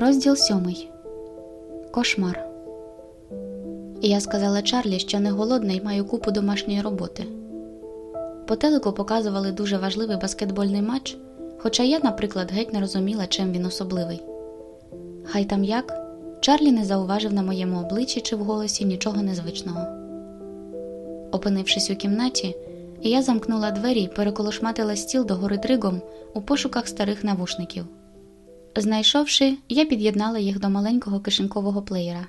Розділ сьомий Кошмар. Я сказала Чарлі, що не голодна і маю купу домашньої роботи. По телеку показували дуже важливий баскетбольний матч, хоча я, наприклад, геть не розуміла, чим він особливий. Хай там як, Чарлі не зауважив на моєму обличчі чи в голосі нічого незвичного. Опинившись у кімнаті, я замкнула двері і переколошматила стіл догори дригом у пошуках старих навушників. Знайшовши, я під'єднала їх до маленького кишенькового плеєра.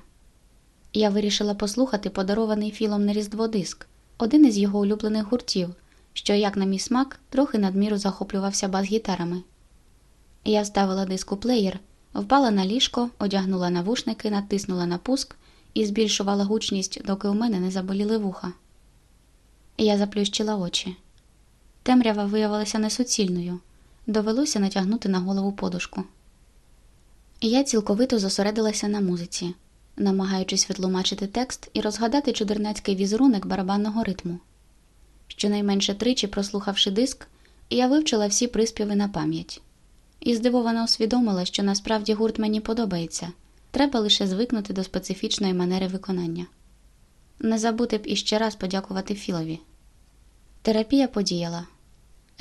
Я вирішила послухати подарований філом на різдво диск, один із його улюблених гуртів, що, як на мій смак, трохи надміру захоплювався бас-гітарами. Я вставила диск у плеєр, впала на ліжко, одягнула навушники, натиснула на пуск і збільшувала гучність, доки у мене не заболіли вуха. Я заплющила очі. Темрява виявилася несуцільною, довелося натягнути на голову подушку. Я цілковито зосередилася на музиці, намагаючись відтлумачити текст і розгадати чудернацький візерунок барабанного ритму. Щонайменше тричі, прослухавши диск, я вивчила всі приспіви на пам'ять і здивовано усвідомила, що насправді гурт мені подобається, треба лише звикнути до специфічної манери виконання. Не забути б іще раз подякувати Філові. Терапія подіяла.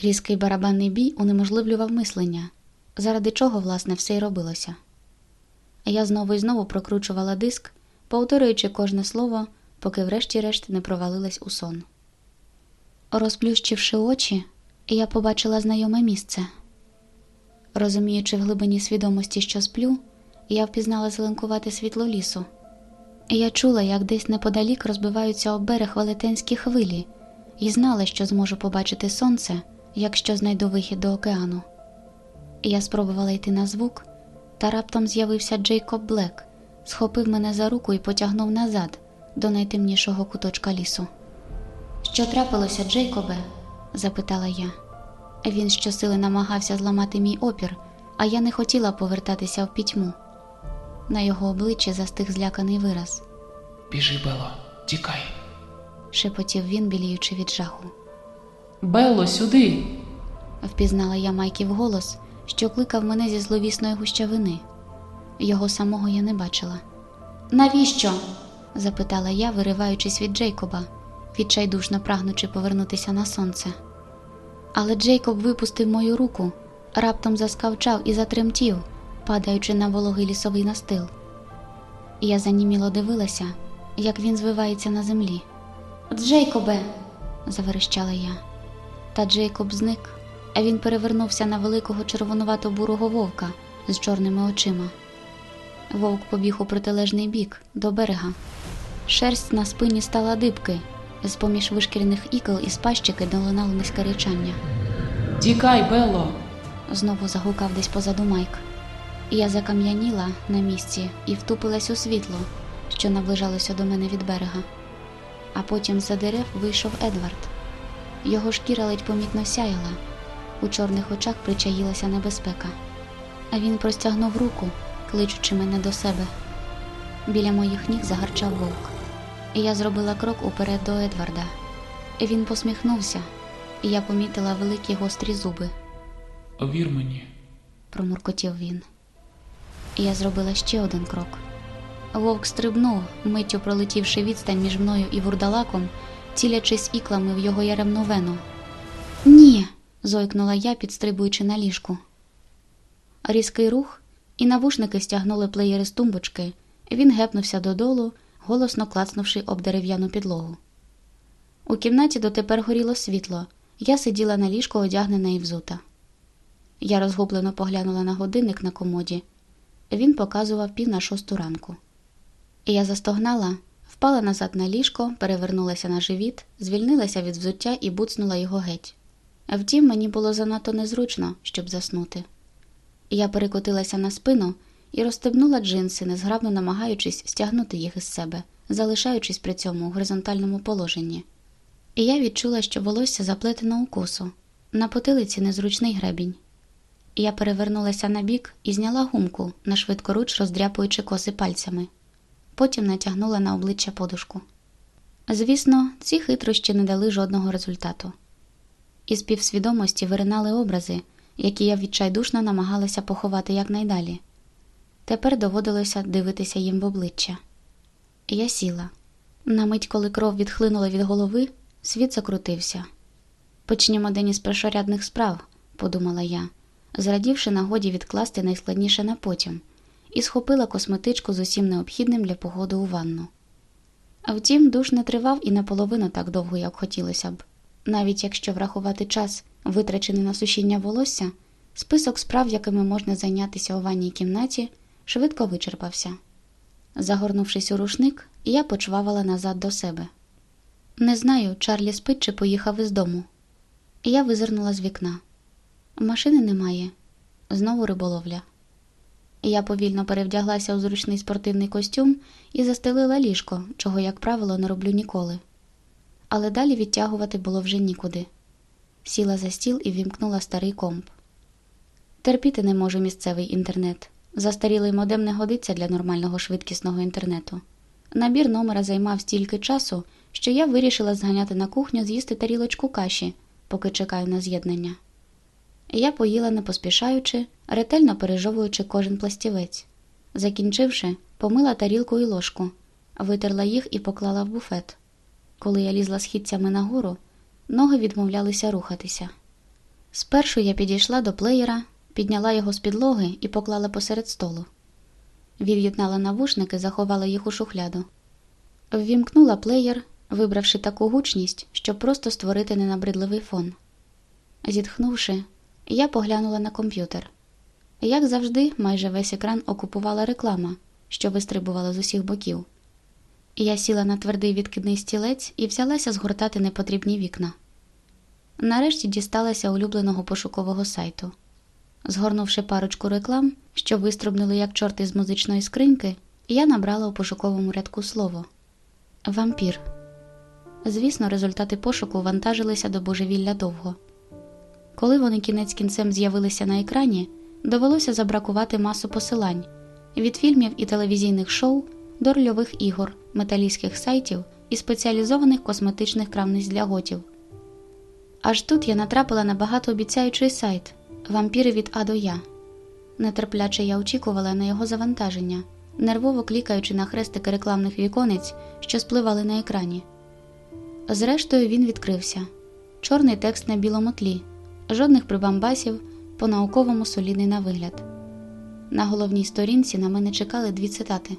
Різкий барабанний бій унеможливлював мислення, заради чого, власне, все й робилося. Я знову і знову прокручувала диск, повторюючи кожне слово, поки врешті-решт не провалилась у сон. Розплющивши очі, я побачила знайоме місце. Розуміючи в глибині свідомості, що сплю, я впізнала зеленкувати світло лісу. Я чула, як десь неподалік розбиваються об берег велетенські хвилі, і знала, що зможу побачити сонце, якщо знайду вихід до океану. Я спробувала йти на звук, та раптом з'явився Джейкоб Блек, схопив мене за руку і потягнув назад до найтемнішого куточка лісу. Що трапилося, Джейкобе? запитала я. Він щосили намагався зламати мій опір, а я не хотіла повертатися в пітьму. На його обличчі застиг зляканий вираз. Біжи, Бело, тікай. шепотів він, біліючи від жаху. Белло, сюди. Впізнала я Майків голос, що кликав мене зі зловісної гущавини. Його самого я не бачила. Навіщо? запитала я, вириваючись від Джейкоба, відчайдушно прагнучи повернутися на сонце. Але Джейкоб випустив мою руку, раптом заскавчав і затремтів, падаючи на вологий лісовий настил. Я заніміло дивилася, як він звивається на землі. Джейкобе, заверещала я. Та Джейкоб зник, він перевернувся на великого червонувато-бурого вовка з чорними очима. Вовк побіг у протилежний бік, до берега. Шерсть на спині стала дибки, з поміж вишкірених ікл із пащики долинало низьке речання. Тікай, Белло. Знову загукав десь позаду Майк. Я закам'яніла на місці і втупилась у світло, що наближалося до мене від берега. А потім за дерев вийшов Едвард. Його шкіра ледь помітно сяяла, у чорних очах причаїлася небезпека. А він простягнув руку, кличучи мене до себе. Біля моїх ніг загарчав вовк. І я зробила крок уперед до Едварда. Він посміхнувся, і я помітила великі гострі зуби. Вір мені. промуркотів він. І Я зробила ще один крок. Вовк стрибнув, миттю пролетівши відстань між мною і вурдалаком, цілячись іклами в його яремну вену. Ні. Зойкнула я, підстрибуючи на ліжку. Різкий рух, і навушники стягнули плеєри з тумбочки. Він гепнувся додолу, голосно клацнувши об дерев'яну підлогу. У кімнаті дотепер горіло світло. Я сиділа на ліжку, одягнена і взута. Я розгублено поглянула на годинник на комоді. Він показував пів на шосту ранку. Я застогнала, впала назад на ліжко, перевернулася на живіт, звільнилася від взуття і буцнула його геть. Втім, мені було занадто незручно, щоб заснути. Я перекотилася на спину і розстебнула джинси, незграбно намагаючись стягнути їх із себе, залишаючись при цьому у горизонтальному положенні. І я відчула, що волосся заплетено у косу, на потилиці незручний гребінь. Я перевернулася на бік і зняла гумку, на швидкоруч роздряпуючи коси пальцями. Потім натягнула на обличчя подушку. Звісно, ці хитрощі не дали жодного результату. Із півсвідомості виринали образи, які я відчайдушно намагалася поховати якнайдалі. Тепер доводилося дивитися їм в обличчя. Я сіла. На мить, коли кров відхлинула від голови, світ закрутився. Почнімо день із першорядних справ, подумала я, зрадівши нагоді відкласти найскладніше на потім, і схопила косметичку з усім необхідним для погоди у ванну. А втім, душ не тривав і наполовину так довго, як хотілося б. Навіть якщо врахувати час, витрачений на сушіння волосся, список справ, якими можна зайнятися у ванній кімнаті, швидко вичерпався. Загорнувшись у рушник, я почвавала назад до себе. Не знаю, Чарлі спить чи поїхав із дому. Я визирнула з вікна. Машини немає, знову риболовля. Я повільно перевдяглася у зручний спортивний костюм і застелила ліжко, чого, як правило, не роблю ніколи. Але далі відтягувати було вже нікуди. Сіла за стіл і вімкнула старий комп. Терпіти не можу місцевий інтернет. Застарілий модем не годиться для нормального швидкісного інтернету. Набір номера займав стільки часу, що я вирішила зганяти на кухню з'їсти тарілочку каші, поки чекаю на з'єднання. Я поїла не поспішаючи, ретельно пережовуючи кожен пластівець. Закінчивши, помила тарілку і ложку, витерла їх і поклала в буфет. Коли я лізла східцями нагору, ноги відмовлялися рухатися. Спершу я підійшла до плеєра, підняла його з підлоги і поклала посеред столу. Від'єднала навушники, заховала їх у шухляду. Ввімкнула плеєр, вибравши таку гучність, щоб просто створити ненабридливий фон. Зітхнувши, я поглянула на комп'ютер. Як завжди, майже весь екран окупувала реклама, що вистрибувала з усіх боків. Я сіла на твердий відкидний стілець і взялася згортати непотрібні вікна. Нарешті дісталася улюбленого пошукового сайту. Згорнувши парочку реклам, що виструбнули як чорти з музичної скриньки, я набрала у пошуковому рядку слово Вампір. Звісно, результати пошуку вантажилися до божевілля довго. Коли вони кінець кінцем з'явилися на екрані, довелося забракувати масу посилань від фільмів і телевізійних шоу до рольових ігор, металістських сайтів і спеціалізованих косметичних крамниць для готів. Аж тут я натрапила на багатообіцяючий сайт Вампіри від А до Я. Нетерпляче я очікувала на його завантаження, нервово клікаючи на хрестики рекламних віконець, що спливали на екрані. Зрештою, він відкрився чорний текст на білому тлі, жодних прибамбасів, по науковому солідний на вигляд. На головній сторінці на мене чекали дві цитати.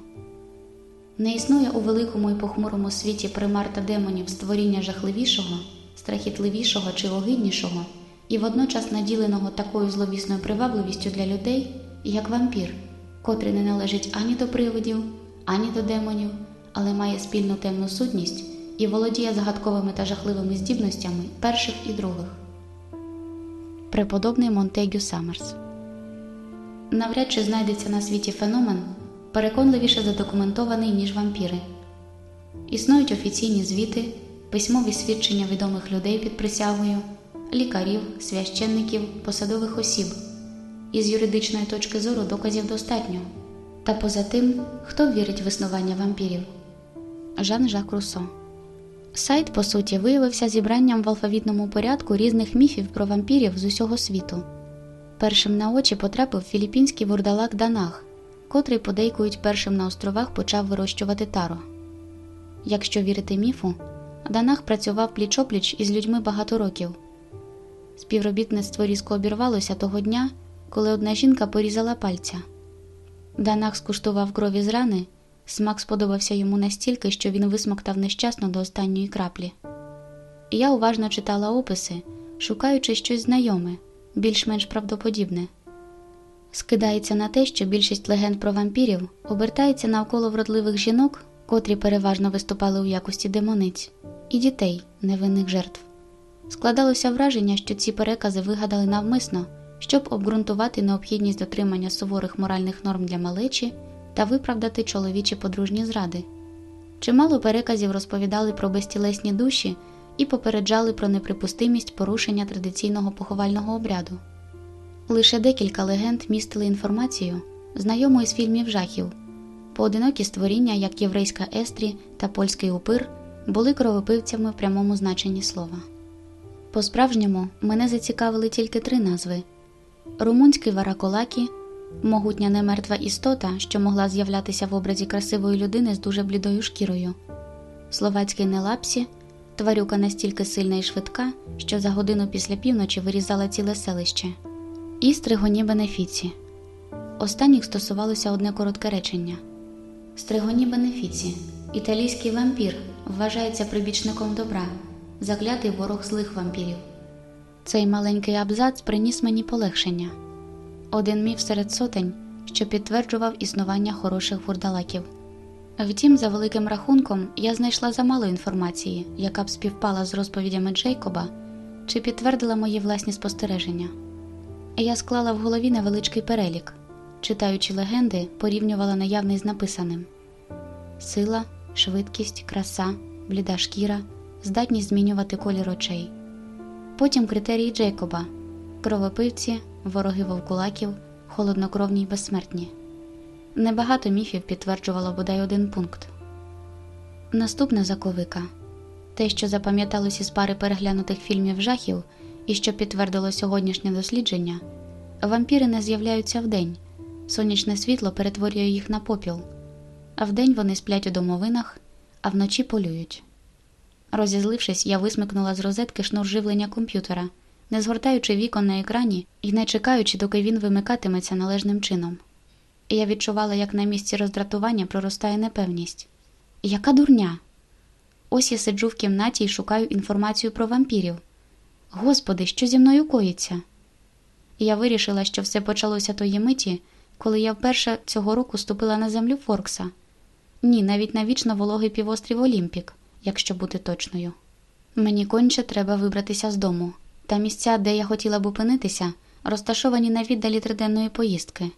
Не існує у великому і похмурому світі примар та демонів створіння жахливішого, страхітливішого чи огиднішого і водночас наділеного такою зловісною привабливістю для людей, як вампір, котрий не належить ані до привидів, ані до демонів, але має спільну темну сутність і володіє загадковими та жахливими здібностями перших і других. Преподобний Монтегю Саммерс Навряд чи знайдеться на світі феномен, переконливіше задокументований, ніж вампіри. Існують офіційні звіти, письмові свідчення відомих людей під присягою, лікарів, священників, посадових осіб. Із юридичної точки зору доказів достатньо. Та поза тим, хто вірить в існування вампірів? Жан Жак Руссо Сайт, по суті, виявився зібранням в алфавітному порядку різних міфів про вампірів з усього світу. Першим на очі потрапив філіппінський вурдалак Данах, котрий, подейкують, першим на островах почав вирощувати таро. Якщо вірити міфу, Данах працював пліч-опліч із людьми багато років. Співробітництво різко обірвалося того дня, коли одна жінка порізала пальця. Данах скуштував крові з рани, смак сподобався йому настільки, що він висмоктав нещасно до останньої краплі. Я уважно читала описи, шукаючи щось знайоме, більш-менш правдоподібне. Скидається на те, що більшість легенд про вампірів обертається навколо вродливих жінок, котрі переважно виступали у якості демониць, і дітей, невинних жертв. Складалося враження, що ці перекази вигадали навмисно, щоб обґрунтувати необхідність дотримання суворих моральних норм для малечі та виправдати чоловічі подружні зради. Чимало переказів розповідали про безтілесні душі і попереджали про неприпустимість порушення традиційного поховального обряду. Лише декілька легенд містили інформацію, знайому із фільмів жахів. Поодинокі створіння, як єврейська естрі та польський упир, були кровопивцями в прямому значенні слова. По справжньому мене зацікавили тільки три назви: румунський вараколакі, могутня немертва істота, що могла з'являтися в образі красивої людини з дуже блідою шкірою. Словацький нелапсі тварюка настільки сильна і швидка, що за годину після півночі вирізала ціле селище, і стригоні бенефіці. Останніх стосувалося одне коротке речення. Стригоні бенефіці, італійський вампір, вважається прибічником добра, заклятий ворог злих вампірів. Цей маленький абзац приніс мені полегшення один міф серед сотень, що підтверджував існування хороших вурдалаків. Втім, за великим рахунком, я знайшла замало інформації, яка б співпала з розповідями Джейкоба чи підтвердила мої власні спостереження. Я склала в голові невеличкий перелік, читаючи легенди, порівнювала наявний з написаним: сила, швидкість, краса, бліда шкіра, здатність змінювати колір очей. Потім критерії Джейкоба кровопивці, вороги вовкулаків, холоднокровні й безсмертні. Небагато міфів підтверджувало бодай один пункт. Наступна заковика те, що запам'яталось із пари переглянутих фільмів жахів і що підтвердило сьогоднішнє дослідження, вампіри не з'являються вдень, сонячне світло перетворює їх на попіл, а вдень вони сплять у домовинах, а вночі полюють. Розізлившись, я висмикнула з розетки шнур живлення комп'ютера, не згортаючи вікон на екрані і не чекаючи, доки він вимикатиметься належним чином. Я відчувала, як на місці роздратування проростає непевність. Яка дурня? Ось я сиджу в кімнаті і шукаю інформацію про вампірів. Господи, що зі мною коїться? Я вирішила, що все почалося тої миті, коли я вперше цього року ступила на землю Форкса. Ні, навіть на вічно вологий півострів Олімпік, якщо бути точною. Мені конче треба вибратися з дому, та місця, де я хотіла б опинитися, розташовані на віддалі триденної поїздки.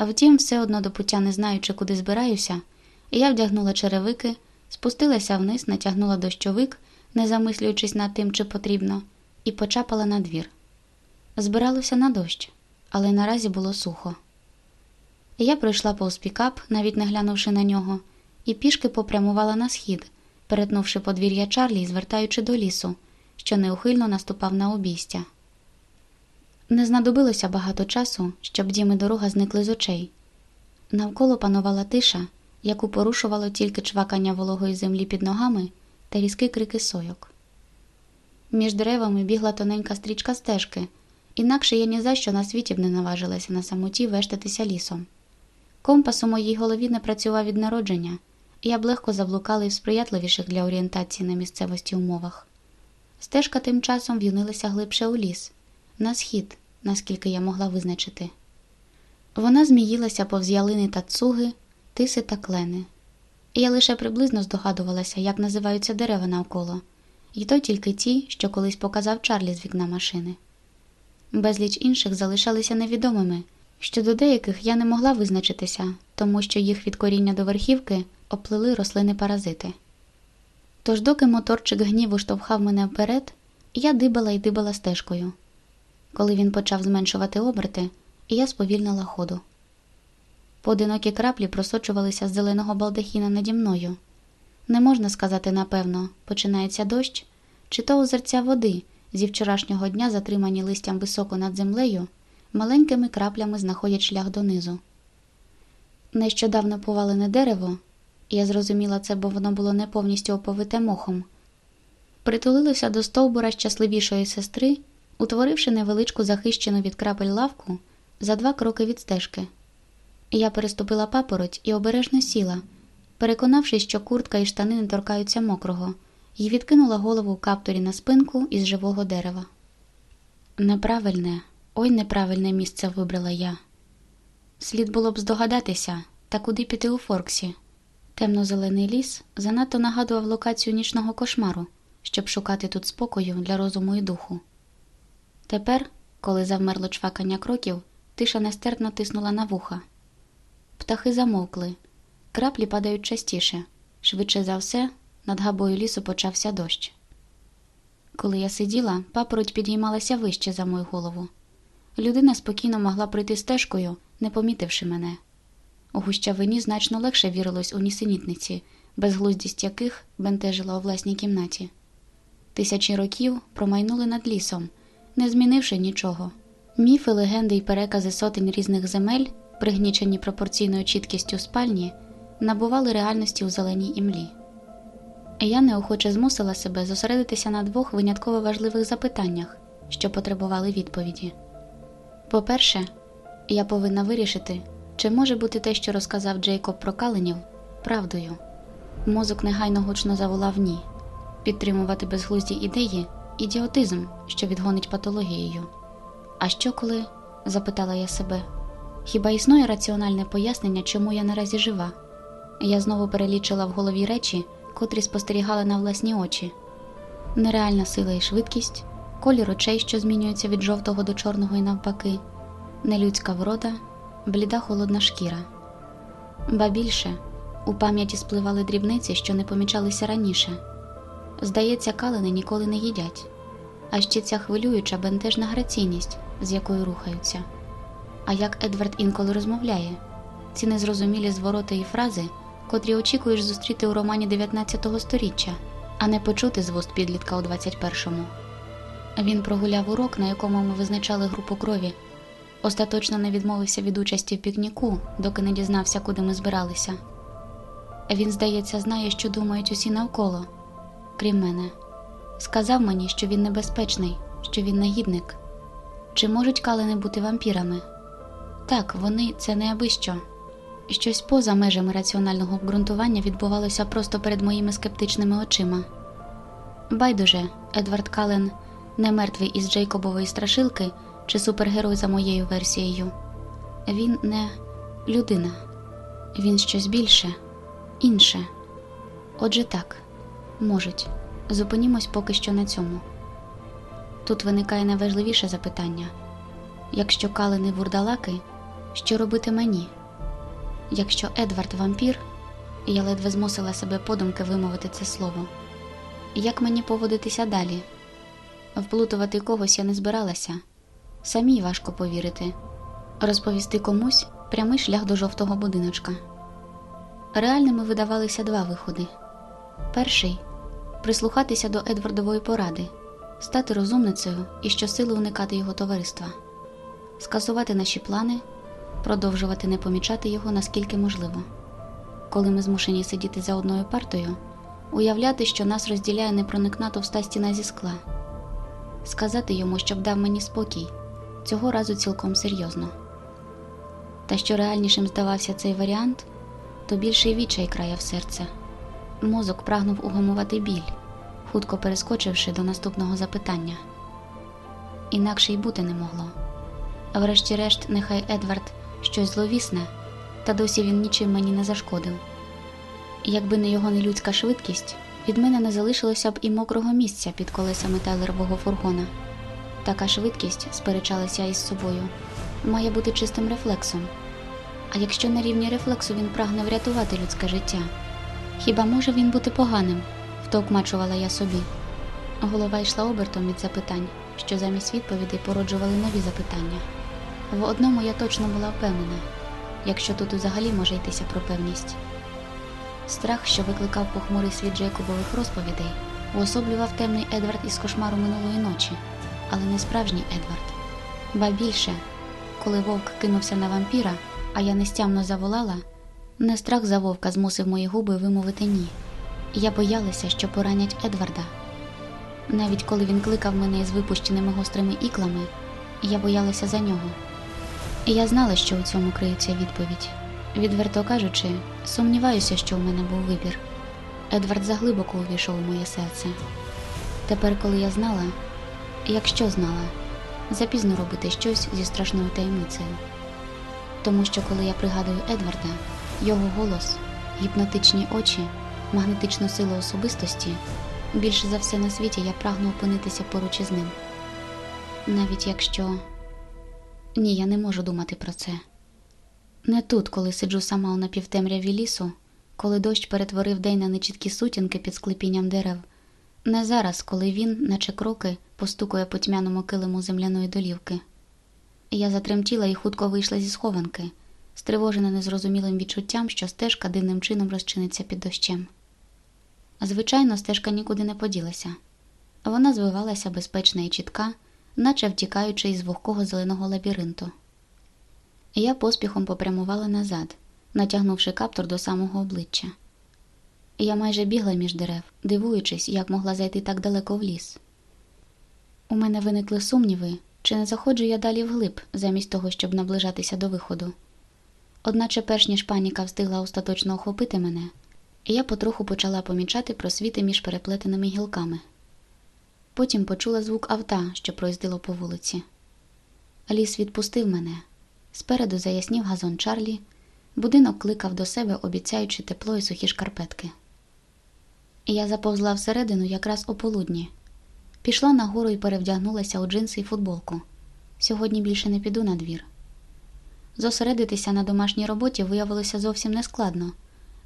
Втім, все одно до пуття не знаючи, куди збираюся, я вдягнула черевики, спустилася вниз, натягнула дощовик, не замислюючись над тим, чи потрібно, і почапала на двір. Збиралося на дощ, але наразі було сухо. Я пройшла повз пікап, навіть не глянувши на нього, і пішки попрямувала на схід, перетнувши подвір'я Чарлі і звертаючи до лісу, що неухильно наступав на обійстя. Не знадобилося багато часу, щоб дім і дорога зникли з очей. Навколо панувала тиша, яку порушувало тільки чвакання вологої землі під ногами та різкі крики сойок. Між деревами бігла тоненька стрічка стежки, інакше я ні за що на світі б не наважилася на самоті вештатися лісом. Компас у моїй голові не працював від народження, і я б легко заблукала і в сприятливіших для орієнтації на місцевості умовах. Стежка тим часом в'юнилася глибше у ліс, на схід, наскільки я могла визначити. Вона зміїлася повз ялини та цуги, тиси та клени. Я лише приблизно здогадувалася, як називаються дерева навколо, і то тільки ті, що колись показав Чарлі з вікна машини. Безліч інших залишалися невідомими. Щодо деяких я не могла визначитися, тому що їх від коріння до верхівки оплили рослини паразити. Тож, доки моторчик гніву штовхав мене вперед, я дибала і дибала стежкою. Коли він почав зменшувати оберти, я сповільнила ходу. Поодинокі краплі просочувалися з зеленого балдахіна наді мною. Не можна сказати напевно, починається дощ, чи то озерця води зі вчорашнього дня, затримані листям високо над землею, маленькими краплями знаходять шлях донизу. Нещодавно повалене дерево, я зрозуміла це, бо воно було не повністю оповите мохом, притулилося до стовбура щасливішої сестри, утворивши невеличку захищену від крапель лавку за два кроки від стежки. Я переступила папороть і обережно сіла, переконавшись, що куртка і штани не торкаються мокрого, і відкинула голову в каптурі на спинку із живого дерева. Неправильне, ой неправильне місце вибрала я. Слід було б здогадатися, та куди піти у Форксі. Темно-зелений ліс занадто нагадував локацію нічного кошмару, щоб шукати тут спокою для розуму і духу. Тепер, коли завмерло чвакання кроків, тиша нестерпно тиснула на вуха. Птахи замовкли, краплі падають частіше, швидше за все, над габою лісу почався дощ. Коли я сиділа, папороть підіймалася вище за мою голову. Людина спокійно могла пройти стежкою, не помітивши мене. У гущавині значно легше вірилось у нісенітниці, безглуздість яких бентежила у власній кімнаті. Тисячі років промайнули над лісом, не змінивши нічого, Міфи, легенди і перекази сотень різних земель, пригнічені пропорційною чіткістю спальні, набували реальності у зеленій імлі. Я неохоче змусила себе зосередитися на двох винятково важливих запитаннях, що потребували відповіді. По-перше, я повинна вирішити, чи може бути те, що розказав Джейкоб про Каленів, правдою. Мозок негайно гучно заволав ні, підтримувати безглузді ідеї ідіотизм, що відгонить патологією. А що коли? запитала я себе. Хіба існує раціональне пояснення, чому я наразі жива? Я знову перелічила в голові речі, котрі спостерігала на власні очі: нереальна сила і швидкість, колір очей, що змінюється від жовтого до чорного і навпаки, нелюдська врода, бліда холодна шкіра. Ба більше у пам'яті спливали дрібниці, що не помічалися раніше. Здається, калини ніколи не їдять, а ще ця хвилююча бентежна граційність, з якою рухаються. А як Едвард інколи розмовляє, ці незрозумілі звороти і фрази, котрі очікуєш зустріти у романі 19 століття, а не почути з вуст підлітка у 21-му. Він прогуляв урок, на якому ми визначали групу крові. Остаточно не відмовився від участі в пікніку, доки не дізнався, куди ми збиралися. Він, здається, знає, що думають усі навколо, крім мене. Сказав мені, що він небезпечний, що він негідник. Чи можуть калини бути вампірами? Так, вони це не аби що. Щось поза межами раціонального обґрунтування відбувалося просто перед моїми скептичними очима. Байдуже, Едвард Кален не мертвий із Джейкобової страшилки чи супергерой за моєю версією. Він не людина, він щось більше, інше. Отже, так, можуть. Зупинімось поки що на цьому. Тут виникає найважливіше запитання якщо калини вурдалаки, що робити мені? Якщо Едвард вампір, я ледве змусила себе подумки вимовити це слово. Як мені поводитися далі? Вплутувати когось я не збиралася, самій важко повірити, розповісти комусь прямий шлях до жовтого будиночка. Реальними видавалися два виходи: перший прислухатися до Едвардової поради, стати розумницею і щосили уникати його товариства, скасувати наші плани, продовжувати не помічати його наскільки можливо. Коли ми змушені сидіти за одною партою, уявляти, що нас розділяє непроникна товста стіна зі скла, сказати йому, щоб дав мені спокій, цього разу цілком серйозно. Та що реальнішим здавався цей варіант, то більший відчай краяв серце. Мозок прагнув угамувати біль, хутко перескочивши до наступного запитання. Інакше й бути не могло. Врешті-решт, нехай Едвард щось зловісне, та досі він нічим мені не зашкодив. Якби не його нелюдська швидкість, від мене не залишилося б і мокрого місця під колесами тайлерового фургона. Така швидкість, сперечалася із собою, має бути чистим рефлексом. А якщо на рівні рефлексу він прагне врятувати людське життя, хіба може він бути поганим? втовкмачувала я собі. Голова йшла обертом від запитань, що замість відповідей породжували нові запитання. В одному я точно була впевнена, якщо тут взагалі може йтися про певність. Страх, що викликав похмурий світ Джейкобових розповідей, уособлював темний Едвард із кошмару минулої ночі, але не справжній Едвард. Ба більше, коли вовк кинувся на вампіра, а я нестямно заволала, не страх за вовка змусив мої губи вимовити ні. Я боялася, що поранять Едварда. Навіть коли він кликав мене із випущеними гострими іклами, я боялася за нього. Я знала, що у цьому криється відповідь. Відверто кажучи, сумніваюся, що у мене був вибір. Едвард заглибоко увійшов у моє серце. Тепер, коли я знала, якщо знала, запізно робити щось зі страшною таємницею. Тому що, коли я пригадую Едварда, його голос, гіпнотичні очі, магнетичну силу особистості, більше за все на світі я прагну опинитися поруч із ним. Навіть якщо ні, я не можу думати про це. Не тут, коли сиджу сама у напівтемряві лісу, коли дощ перетворив день на нечіткі сутінки під склепінням дерев, не зараз, коли він, наче кроки, постукує по тьмяному килиму земляної долівки. Я затремтіла і хутко вийшла зі схованки, стривожена незрозумілим відчуттям, що стежка дивним чином розчиниться під дощем. Звичайно, стежка нікуди не поділася. Вона звивалася безпечна і чітка, наче втікаючи із вогкого зеленого лабіринту. Я поспіхом попрямувала назад, натягнувши каптур до самого обличчя. Я майже бігла між дерев, дивуючись, як могла зайти так далеко в ліс. У мене виникли сумніви, чи не заходжу я далі вглиб, замість того, щоб наближатися до виходу. Одначе, перш ніж паніка встигла остаточно охопити мене, я потроху почала помічати просвіти між переплетеними гілками. Потім почула звук авта, що проїздило по вулиці. Ліс відпустив мене. Спереду заяснів газон Чарлі, будинок кликав до себе, обіцяючи тепло і сухі шкарпетки. Я заповзла всередину якраз о полудні. Пішла нагору і перевдягнулася у джинси і футболку. Сьогодні більше не піду на двір. Зосередитися на домашній роботі виявилося зовсім нескладно,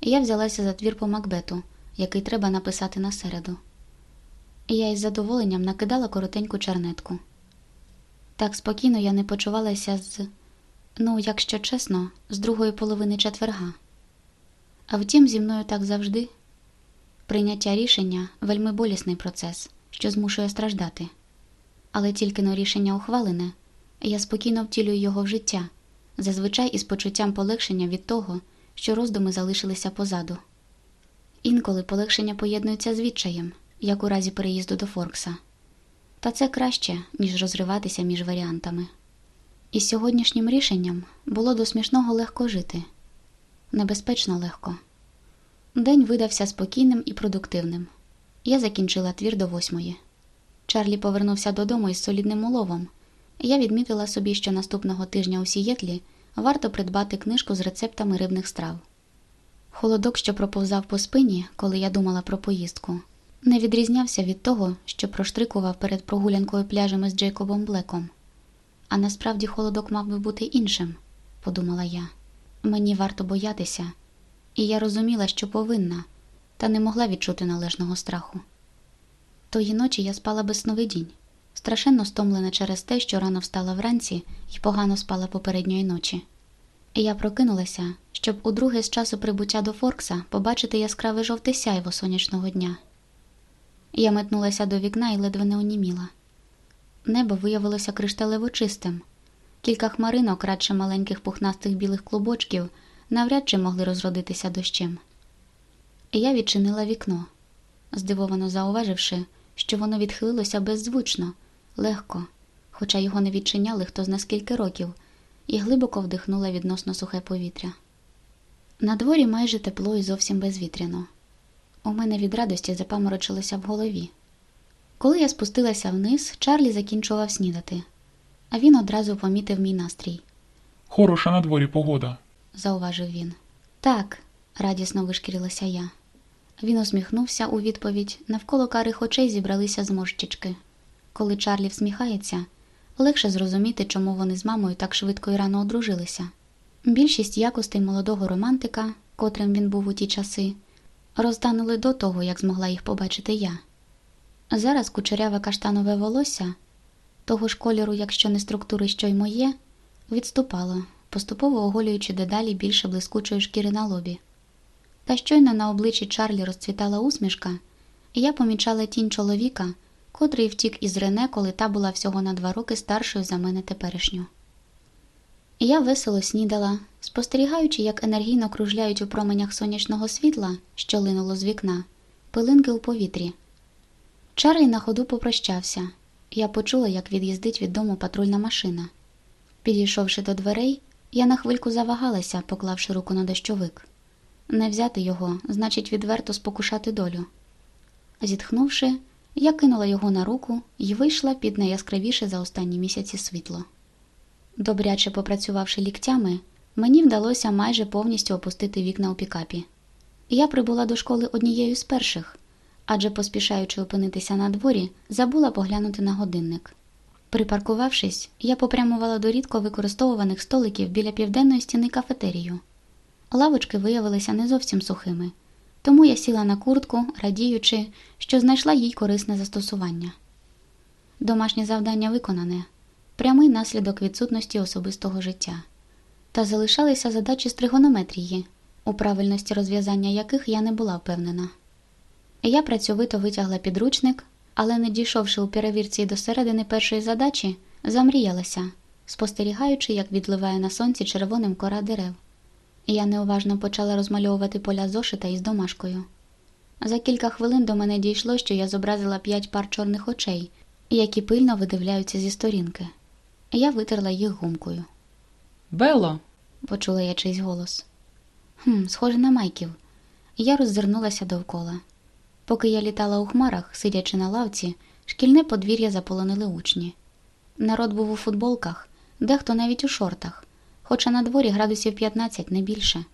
і я взялася за твір по Макбету, який треба написати на середу. Я із задоволенням накидала коротеньку чернетку. Так спокійно я не почувалася з, ну, якщо чесно, з другої половини четверга. А втім, зі мною так завжди. Прийняття рішення вельми болісний процес, що змушує страждати. Але тільки но рішення ухвалене, я спокійно втілюю його в життя, зазвичай із почуттям полегшення від того, що роздуми залишилися позаду. Інколи полегшення поєднується з відчаєм, як у разі переїзду до Форкса. Та це краще, ніж розриватися між варіантами. І сьогоднішнім рішенням було до смішного легко жити небезпечно легко. День видався спокійним і продуктивним. Я закінчила твір до восьмої. Чарлі повернувся додому із солідним уловом. Я відмітила собі, що наступного тижня у Сієтлі варто придбати книжку з рецептами рибних страв. Холодок, що проповзав по спині, коли я думала про поїздку, не відрізнявся від того, що проштрикував перед прогулянкою пляжами з Джейкобом Блеком. А насправді холодок мав би бути іншим, подумала я. Мені варто боятися, і я розуміла, що повинна, та не могла відчути належного страху. Тої ночі я спала без сновидінь, страшенно стомлена через те, що рано встала вранці і погано спала попередньої ночі. Я прокинулася, щоб удруге з часу прибуття до Форкса побачити яскраве жовте сяйво сонячного дня. Я метнулася до вікна і ледве не оніміла. Небо виявилося кришталево чистим. Кілька хмаринок, радше маленьких пухнастих білих клубочків, навряд чи могли розродитися дощем. Я відчинила вікно, здивовано зауваживши, що воно відхилилося беззвучно, легко, хоча його не відчиняли хто зна скільки років, і глибоко вдихнула відносно сухе повітря. На дворі майже тепло і зовсім безвітряно. У мене від радості запаморочилося в голові. Коли я спустилася вниз, Чарлі закінчував снідати, а він одразу помітив мій настрій. Хороша на дворі погода. зауважив він. Так, радісно вишкірилася я. Він усміхнувся у відповідь, навколо карих очей зібралися зморщички. Коли Чарлі всміхається, легше зрозуміти, чому вони з мамою так швидко і рано одружилися. Більшість якостей молодого романтика, котрим він був у ті часи, розтанули до того, як змогла їх побачити я. Зараз кучеряве каштанове волосся, того ж кольору, якщо не структури, що й моє, відступало, поступово оголюючи дедалі більше блискучої шкіри на лобі. Та щойно на обличчі Чарлі розцвітала усмішка, і я помічала тінь чоловіка, котрий втік із Рене, коли та була всього на два роки старшою за мене теперішню. Я весело снідала, спостерігаючи, як енергійно кружляють у променях сонячного світла, що линуло з вікна, пилинки у повітрі. Чарлі на ходу попрощався. Я почула, як від'їздить від дому патрульна машина. Підійшовши до дверей, я на хвильку завагалася, поклавши руку на дощовик. Не взяти його значить відверто спокушати долю. Зітхнувши, я кинула його на руку і вийшла під найяскравіше за останні місяці світло. Добряче попрацювавши ліктями, мені вдалося майже повністю опустити вікна у пікапі. Я прибула до школи однією з перших, адже, поспішаючи опинитися на дворі, забула поглянути на годинник. Припаркувавшись, я попрямувала до рідко використовуваних столиків біля південної стіни кафетерію. Лавочки виявилися не зовсім сухими, тому я сіла на куртку, радіючи, що знайшла їй корисне застосування. Домашнє завдання виконане прямий наслідок відсутності особистого життя. Та залишалися задачі з тригонометрії, у правильності розв'язання яких я не була впевнена. Я працьовито витягла підручник, але не дійшовши у перевірці до середини першої задачі, замріялася, спостерігаючи, як відливає на сонці червоним кора дерев. Я неуважно почала розмальовувати поля зошита із домашкою. За кілька хвилин до мене дійшло, що я зобразила п'ять пар чорних очей, які пильно видивляються зі сторінки. Я витерла їх гумкою. Белло, Почула я чийсь голос. Хм, схоже на майків. Я роззирнулася довкола. Поки я літала у хмарах, сидячи на лавці, шкільне подвір'я заполонили учні. Народ був у футболках, дехто навіть у шортах, хоча на дворі градусів 15 не більше.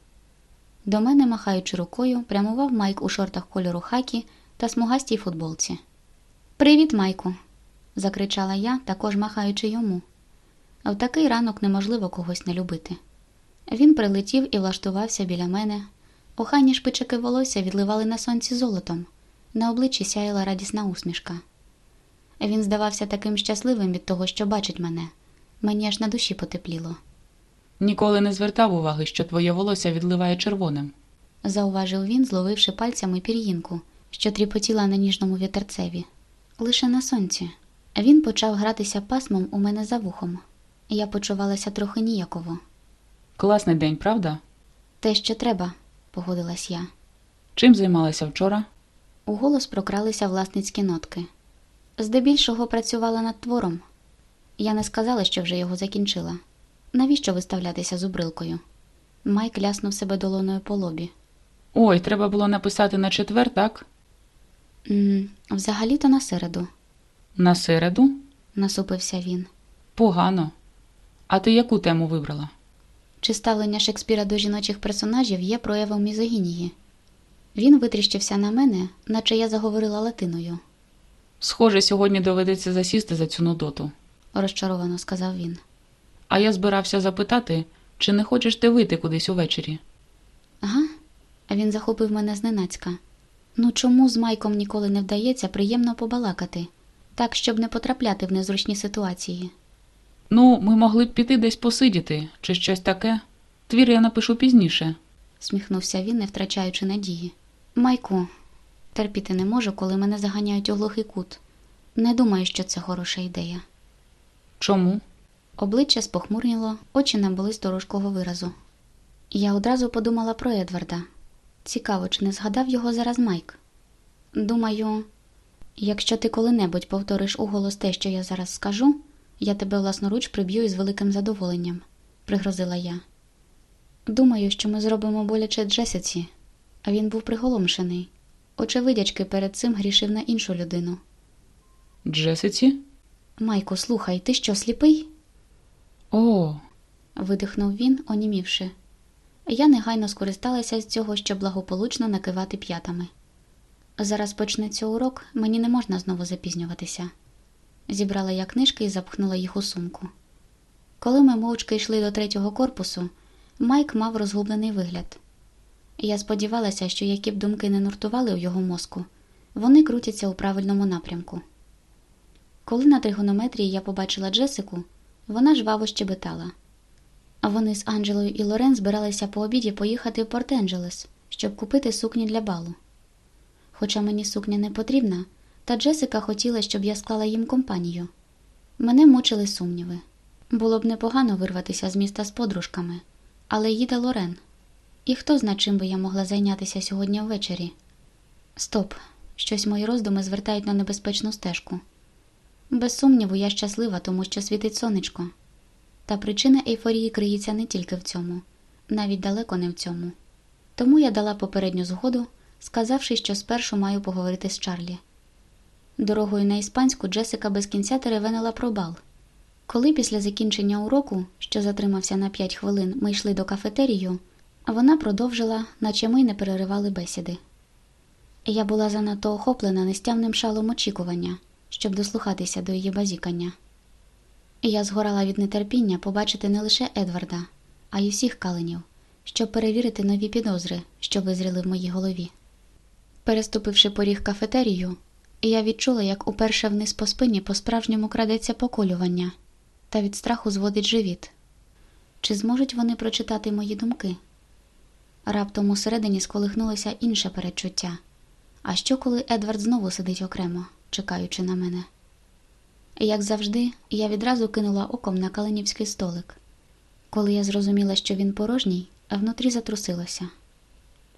До мене, махаючи рукою, прямував Майк у шортах кольору хакі та смугастій футболці. Привіт, Майку! закричала я, також махаючи йому. В такий ранок неможливо когось не любити. Він прилетів і влаштувався біля мене. Охайні шпичики волосся відливали на сонці золотом. На обличчі сяяла радісна усмішка. Він здавався таким щасливим від того, що бачить мене. Мені аж на душі потепліло. ніколи не звертав уваги, що твоє волосся відливає червоним. зауважив він, зловивши пальцями пір'їнку, що тріпотіла на ніжному вітерцеві. Лише на сонці. Він почав гратися пасмом у мене за вухом. Я почувалася трохи ніяково. Класний день, правда? Те, що треба, погодилась я. Чим займалася вчора? У голос прокралися власницькі нотки. Здебільшого працювала над твором. Я не сказала, що вже його закінчила. Навіщо виставлятися зубрилкою? Майк ляснув себе долоною по лобі. Ой, треба було написати на четвер, так? Взагалі-то на середу, На середу? насупився він. Погано. А ти яку тему вибрала? Чи ставлення Шекспіра до жіночих персонажів є проявом мізогінії? Він витріщився на мене, наче я заговорила латиною, Схоже, сьогодні доведеться засісти за цю нудоту. розчаровано сказав він. А я збирався запитати, чи не хочеш ти вийти кудись увечері? Ага, а він захопив мене зненацька. Ну чому з Майком ніколи не вдається приємно побалакати, так, щоб не потрапляти в незручні ситуації? Ну, ми могли б піти десь посидіти, чи щось таке. Твір я напишу пізніше. сміхнувся він, не втрачаючи надії. Майку, терпіти не можу, коли мене заганяють у глухий кут. Не думаю, що це хороша ідея. Чому? Обличчя спохмурніло, очі набули сторожкого виразу. Я одразу подумала про Едварда. Цікаво, чи не згадав його зараз Майк. Думаю, якщо ти коли-небудь повториш уголос те, що я зараз скажу, я тебе власноруч приб'ю із великим задоволенням, пригрозила я. Думаю, що ми зробимо боляче Джесіці, а він був приголомшений. Очевидячки, перед цим грішив на іншу людину. Джесиці? Майку, слухай, ти що, сліпий? О, видихнув він, онімівши. Я негайно скористалася з цього, щоб благополучно накивати п'ятами. Зараз почнеться урок, мені не можна знову запізнюватися. Зібрала я книжки і запхнула їх у сумку. Коли ми мовчки йшли до третього корпусу, Майк мав розгублений вигляд. Я сподівалася, що які б думки не нуртували у його мозку, вони крутяться у правильному напрямку. Коли на тригонометрії я побачила Джесику, вона жваво щебетала. Вони з Анджелою і Лорен збиралися по обіді поїхати в Порт-Енджелес, щоб купити сукні для балу. Хоча мені сукня не потрібна, та Джесика хотіла, щоб я склала їм компанію. Мене мучили сумніви. Було б непогано вирватися з міста з подружками, але їде Лорен. І хто зна, чим би я могла зайнятися сьогодні ввечері? Стоп, щось мої роздуми звертають на небезпечну стежку. Без сумніву, я щаслива, тому що світить сонечко. Та причина ейфорії криється не тільки в цьому, навіть далеко не в цьому. Тому я дала попередню згоду, сказавши, що спершу маю поговорити з Чарлі. Дорогою на іспанську Джесика без кінця теревенила про бал. Коли після закінчення уроку, що затримався на п'ять хвилин, ми йшли до кафетерію, вона продовжила, наче ми не переривали бесіди. Я була занадто охоплена нестямним шалом очікування, щоб дослухатися до її базікання. Я згорала від нетерпіння побачити не лише Едварда, а й усіх каленів, щоб перевірити нові підозри, що визріли в моїй голові. Переступивши поріг кафетерію, я відчула, як уперше вниз по спині по-справжньому крадеться поколювання, та від страху зводить живіт. Чи зможуть вони прочитати мої думки? Раптом усередині сколихнулося інше передчуття. А що, коли Едвард знову сидить окремо? чекаючи на мене. Як завжди, я відразу кинула оком на каленівський столик. Коли я зрозуміла, що він порожній, внутрі затрусилося.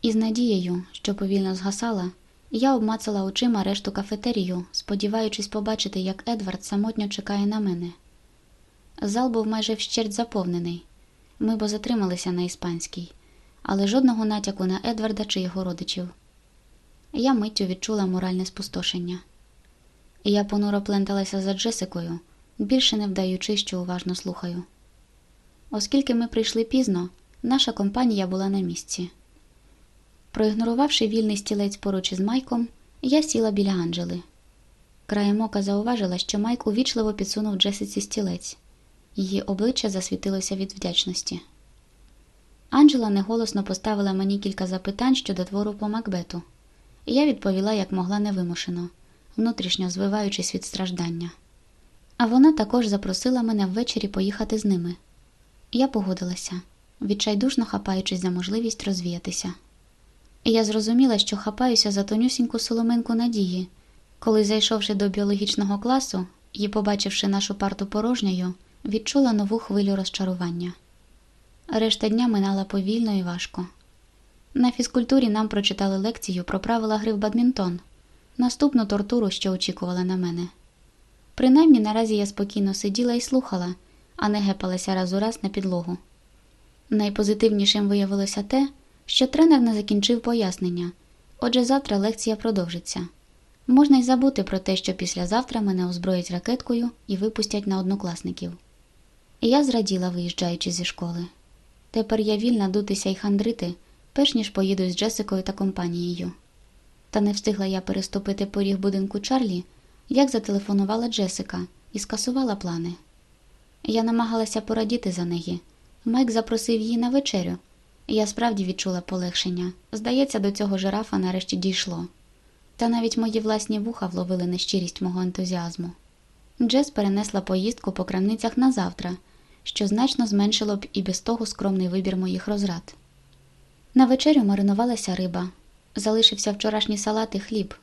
Із надією, що повільно згасала, я обмацала очима решту кафетерію, сподіваючись побачити, як Едвард самотньо чекає на мене. Зал був майже вщерть заповнений. Ми бо затрималися на іспанській, але жодного натяку на Едварда чи його родичів. Я миттю відчула моральне спустошення. Я понуро пленталася за Джесикою, більше не вдаючи, що уважно слухаю. Оскільки ми прийшли пізно, наша компанія була на місці. Проігнорувавши вільний стілець поруч із Майком, я сіла біля Анджели. Краєм ока зауважила, що Майк увічливо підсунув Джесиці стілець. Її обличчя засвітилося від вдячності. Анджела неголосно поставила мені кілька запитань щодо твору по Макбету, і я відповіла як могла невимушено, внутрішньо звиваючись від страждання. А вона також запросила мене ввечері поїхати з ними. Я погодилася, відчайдушно хапаючись за можливість розвіятися. Я зрозуміла, що хапаюся за тонюсіньку соломинку надії, коли, зайшовши до біологічного класу і побачивши нашу парту порожньою, відчула нову хвилю розчарування. Решта дня минала повільно і важко. На фізкультурі нам прочитали лекцію про правила гри в бадмінтон, наступну тортуру, що очікувала на мене. Принаймні наразі я спокійно сиділа і слухала, а не гепалася раз у раз на підлогу. Найпозитивнішим виявилося те, що тренер не закінчив пояснення, отже, завтра лекція продовжиться. Можна й забути про те, що післязавтра мене озброять ракеткою і випустять на однокласників. Я зраділа, виїжджаючи зі школи. Тепер я вільна дутися і хандрити, перш ніж поїду з Джесикою та компанією. Та не встигла я переступити поріг будинку Чарлі, як зателефонувала Джесика і скасувала плани. Я намагалася порадіти за неї. Майк запросив її на вечерю. Я справді відчула полегшення. Здається, до цього жирафа нарешті дійшло. Та навіть мої власні вуха вловили нещирість мого ентузіазму. Джес перенесла поїздку по крамницях на завтра, що значно зменшило б і без того скромний вибір моїх розрад. На вечерю маринувалася риба, залишився вчорашній салат і хліб.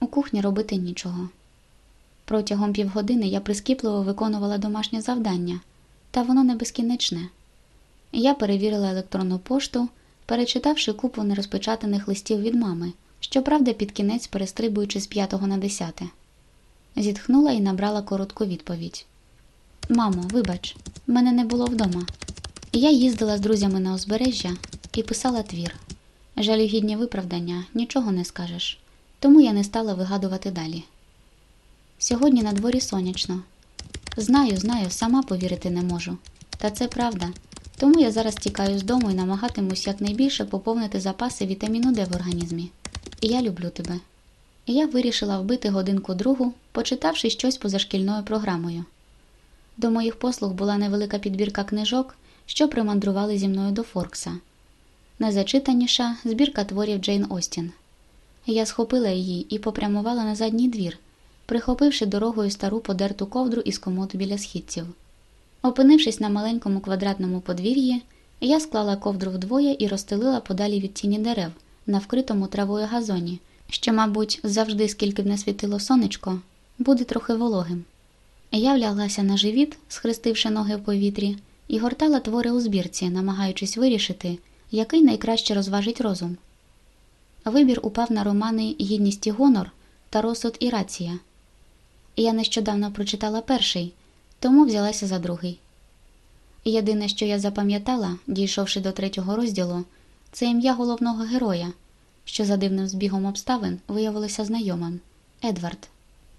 У кухні робити нічого. Протягом півгодини я прискіпливо виконувала домашнє завдання, та воно не безкінечне. Я перевірила електронну пошту, перечитавши купу нерозпечатаних листів від мами, щоправда, під кінець перестрибуючи з п'ятого на десяте. Зітхнула і набрала коротку відповідь: Мамо, вибач, мене не було вдома. Я їздила з друзями на узбережжя і писала твір. Жалюгідні виправдання, нічого не скажеш, тому я не стала вигадувати далі. Сьогодні на дворі сонячно. Знаю, знаю, сама повірити не можу. Та це правда. Тому я зараз тікаю з дому і намагатимусь якнайбільше поповнити запаси вітаміну Д в організмі. І я люблю тебе. Я вирішила вбити годинку другу, почитавши щось поза шкільною програмою. До моїх послуг була невелика підбірка книжок, що примандрували зі мною до Форкса. Найзачитаніша збірка творів Джейн Остін. Я схопила її і попрямувала на задній двір, прихопивши дорогою стару подерту ковдру із комоду біля східців. Опинившись на маленькому квадратному подвір'ї, я склала ковдру вдвоє і розстелила подалі від тіні дерев на вкритому травою газоні, що, мабуть, завжди, скільки б не світило сонечко, буде трохи вологим. Я вляглася на живіт, схрестивши ноги в повітрі, і гортала твори у збірці, намагаючись вирішити, який найкраще розважить розум. Вибір упав на романи Гідність і гонор та розсуд і рація. Я нещодавно прочитала перший, тому взялася за другий. Єдине, що я запам'ятала, дійшовши до третього розділу, це ім'я головного героя, що за дивним збігом обставин виявилося знайомим Едвард.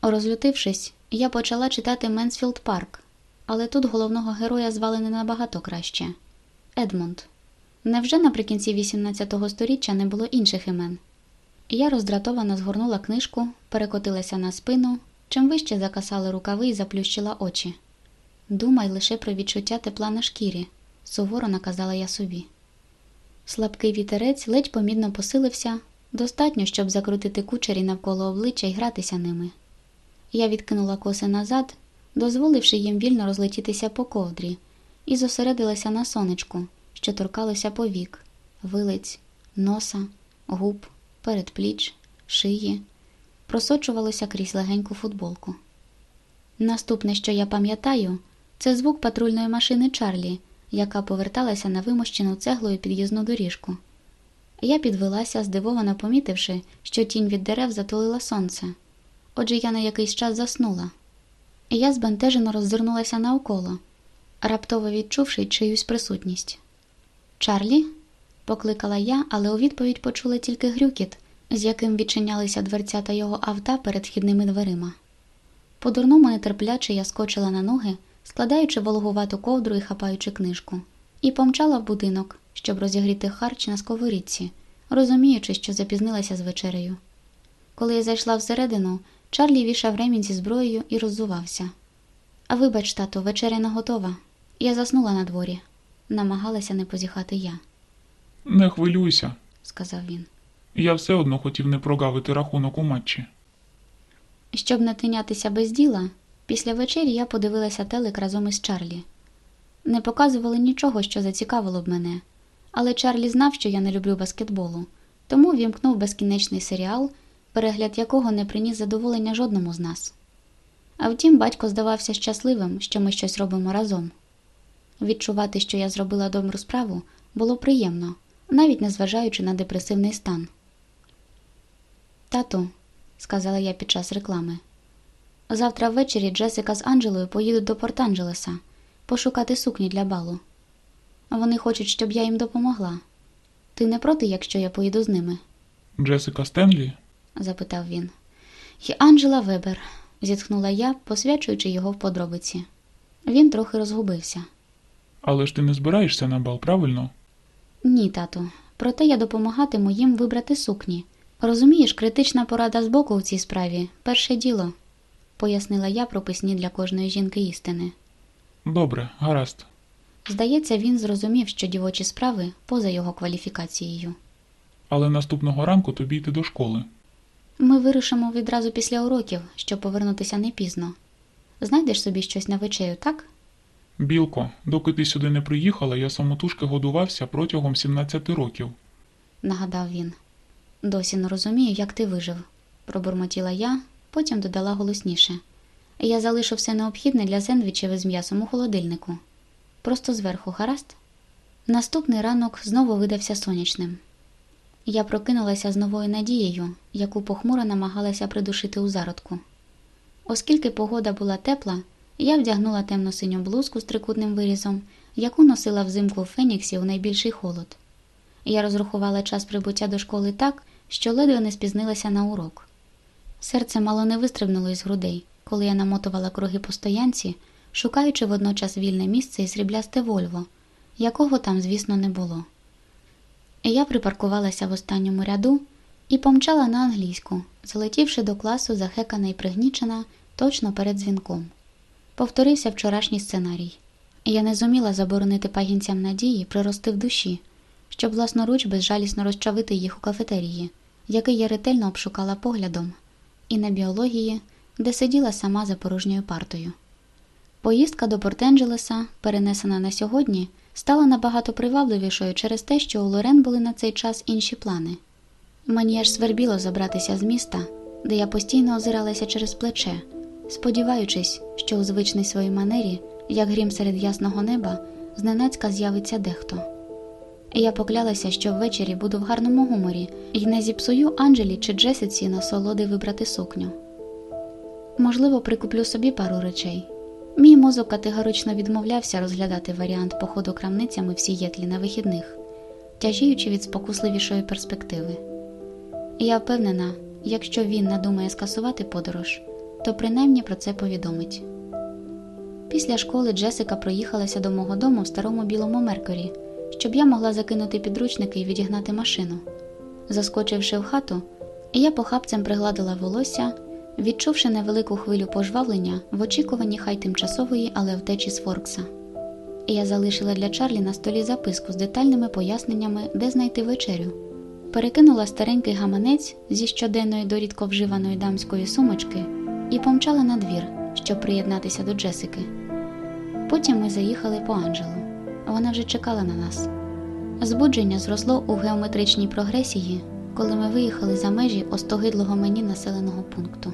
Розлютившись, я почала читати Менсфілд Парк, але тут головного героя звали не набагато краще Едмунд. Невже наприкінці XVIII століття не було інших імен? Я роздратовано згорнула книжку, перекотилася на спину, чим вище закасали рукави і заплющила очі. Думай лише про відчуття тепла на шкірі, суворо наказала я собі. Слабкий вітерець ледь помідно посилився, достатньо, щоб закрутити кучері навколо обличчя і гратися ними. Я відкинула коси назад, дозволивши їм вільно розлетітися по ковдрі, і зосередилася на сонечку, що торкалося повік, вилиць, носа, губ, передпліч, шиї. просочувалося крізь легеньку футболку. Наступне, що я пам'ятаю, це звук патрульної машини Чарлі, яка поверталася на вимощену цеглою під'їзну доріжку. Я підвелася, здивовано помітивши, що тінь від дерев затулила сонце. Отже, я на якийсь час заснула. Я збентежено роззирнулася навколо, раптово відчувши чиюсь присутність. Чарлі? покликала я, але у відповідь почула тільки грюкіт, з яким відчинялися дверцята його авто перед вхідними дверима. По-дурному нетерпляче я скочила на ноги, складаючи вологувату ковдру і хапаючи книжку, і помчала в будинок, щоб розігріти харч на сковорідці, розуміючи, що запізнилася з вечерею. Коли я зайшла всередину, Чарлі вішав ремінь зі зброєю і роззувався. А вибач, тато, вечеря не готова. Я заснула на дворі. Намагалася не позіхати я, Не хвилюйся. сказав він. Я все одно хотів не прогавити рахунок у матчі. Щоб не тинятися без діла, після вечері я подивилася телек разом із Чарлі. Не показували нічого, що зацікавило б мене, але Чарлі знав, що я не люблю баскетболу, тому вімкнув безкінечний серіал, перегляд якого не приніс задоволення жодному з нас. А втім, батько здавався щасливим, що ми щось робимо разом. Відчувати, що я зробила добру справу, було приємно, навіть незважаючи на депресивний стан. Тату, сказала я під час реклами. Завтра ввечері Джесика з Анджелою поїдуть до Порт-Анджелеса пошукати сукні для балу. Вони хочуть, щоб я їм допомогла. Ти не проти, якщо я поїду з ними? Джесика Стенлі? запитав він. І Анджела Вебер, зітхнула я, посвячуючи його в подробиці. Він трохи розгубився. Але ж ти не збираєшся на бал, правильно? Ні, тату, проте я допомагатиму їм вибрати сукні. Розумієш, критична порада з боку у цій справі перше діло, пояснила я прописні для кожної жінки істини. Добре, гаразд. Здається, він зрозумів, що дівочі справи поза його кваліфікацією. Але наступного ранку тобі йти до школи. Ми вирушимо відразу після уроків, щоб повернутися не пізно. Знайдеш собі щось на вечерю, так? Білко, доки ти сюди не приїхала, я самотужки годувався протягом 17 років. нагадав він. Досі не розумію, як ти вижив, пробурмотіла я, потім додала голосніше. Я залишу все необхідне для сендвічів із м'ясом у холодильнику. Просто зверху, гаразд? Наступний ранок знову видався сонячним. Я прокинулася з новою надією, яку похмуро намагалася придушити у зародку. Оскільки погода була тепла, я вдягнула темно-синю блузку з трикутним вирізом, яку носила взимку в Феніксі у найбільший холод. Я розрахувала час прибуття до школи так, що ледве не спізнилася на урок. Серце мало не вистрибнуло із грудей, коли я намотувала круги по стоянці, шукаючи водночас вільне місце і сріблясте Вольво, якого там, звісно, не було. Я припаркувалася в останньому ряду і помчала на англійську, залетівши до класу захекана і пригнічена точно перед дзвінком. Повторився вчорашній сценарій. Я не зуміла заборонити пагінцям надії прирости в душі, щоб власноруч безжалісно розчавити їх у кафетерії, який я ретельно обшукала поглядом, і на біології, де сиділа сама за порожньою партою. Поїздка до Порт-Енджелеса, перенесена на сьогодні, стала набагато привабливішою через те, що у Лорен були на цей час інші плани. Мені аж свербіло забратися з міста, де я постійно озиралася через плече, сподіваючись, що у звичній своїй манері, як грім серед ясного неба, зненацька з'явиться дехто. Я поклялася, що ввечері буду в гарному гуморі і не зіпсую Анджелі чи Джесіці насолоди вибрати сукню. Можливо, прикуплю собі пару речей. Мій мозок категорично відмовлявся розглядати варіант походу крамницями в Сієтлі на вихідних, тяжіючи від спокусливішої перспективи. Я впевнена, якщо він надумає скасувати подорож, то принаймні про це повідомить. Після школи Джесика проїхалася до мого дому в старому білому Меркурі, щоб я могла закинути підручники і відігнати машину. Заскочивши в хату, я похапцем пригладила волосся, відчувши невелику хвилю пожвавлення в очікуванні хай тимчасової, але втечі з Форкса. Я залишила для Чарлі на столі записку з детальними поясненнями, де знайти вечерю. Перекинула старенький гаманець зі щоденної до рідко вживаної дамської сумочки і помчала на двір, щоб приєднатися до Джесики. Потім ми заїхали по Анджелу. Вона вже чекала на нас. Збудження зросло у геометричній прогресії, коли ми виїхали за межі остогидлого мені населеного пункту.